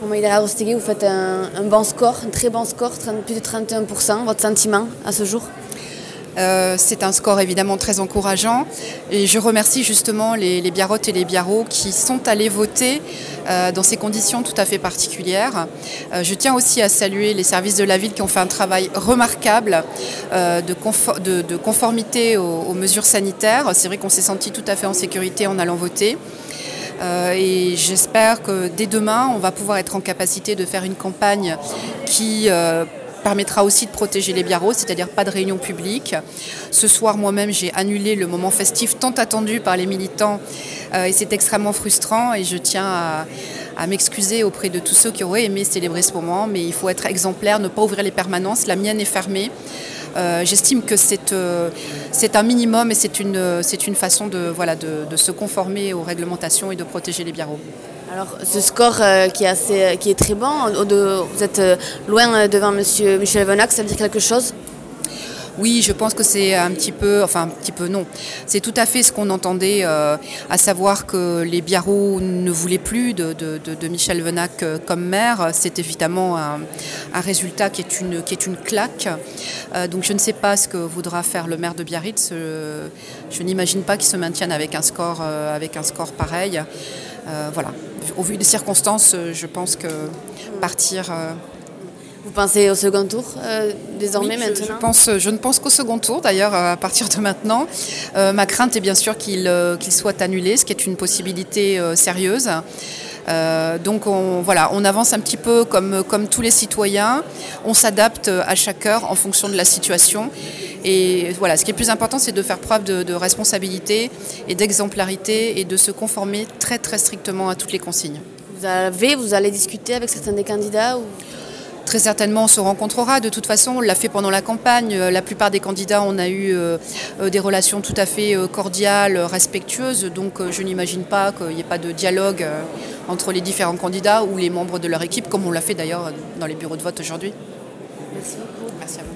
Pour Maïdala Rostegui, vous faites un, bon score, un très bon score, 30, plus de 31%. Votre sentiment à ce jour? Euh, c'est un score évidemment très encourageant et je remercie justement les, les et les Biarros qui sont allés voter euh, dans ces conditions tout à fait particulières. Euh, je tiens aussi à saluer les services de la ville qui ont fait un travail remarquable de, conformité aux, aux mesures sanitaires. C'est vrai qu'on s'est senti tout à fait en sécurité en allant voter. Euh, et j'espère que dès demain, on va pouvoir être en capacité de faire une campagne qui euh, permettra aussi de protéger les biarros, c'est-à-dire pas de réunion publique. Ce soir, moi-même, j'ai annulé le moment festif tant attendu par les militants euh, et c'est extrêmement frustrant et je tiens à, à m'excuser auprès de tous ceux qui auraient aimé célébrer ce moment, mais il faut être exemplaire, ne pas ouvrir les permanences. La mienne est fermée. Euh, J'estime que c'est euh, un minimum et c'est une, une façon de, voilà, de, de, se conformer aux réglementations et de protéger les biarros. Alors ce score euh, qui, est assez, qui est très bon, vous êtes euh, loin devant Monsieur Michel Venac, ça veut dire quelque chose? Oui, je pense que c'est un petit peu, enfin un petit peu non, c'est tout à fait ce qu'on entendait, euh, à savoir que les Biarros ne voulaient plus de, Michel Venac euh, comme maire. C'est évidemment un, résultat qui est une, qui est une claque. Euh, donc je ne sais pas ce que voudra faire le maire de Biarritz. Je, n'imagine pas qu'il se maintienne avec un score, avec un score pareil. Voilà. Au vu des circonstances, je pense que partir vous pensez au second tour euh, désormais oui, maintenant je, pense, je ne pense qu'au second tour d'ailleurs à partir de maintenant. Euh, ma crainte est bien sûr qu'il euh, qu soit annulé, ce qui est une possibilité euh, sérieuse. Euh, donc on, voilà, on avance un petit peu comme, comme tous les citoyens, on s'adapte à chaque heure en fonction de la situation. Et voilà, ce qui est plus important, c'est de faire preuve de, de responsabilité et d'exemplarité et de se conformer très très strictement à toutes les consignes. Vous avez, vous allez discuter avec certains des candidats ou... Très certainement, on se rencontrera. De toute façon, on l'a fait pendant la campagne. La plupart des candidats, on a eu euh, des relations tout à fait euh, cordiales, respectueuses. Donc, euh, je n'imagine pas qu'il n'y ait pas de dialogue euh, entre les différents candidats ou les membres de leur équipe, comme on l'a fait d'ailleurs dans les bureaux de vote aujourd'hui. Merci beaucoup. Merci à vous.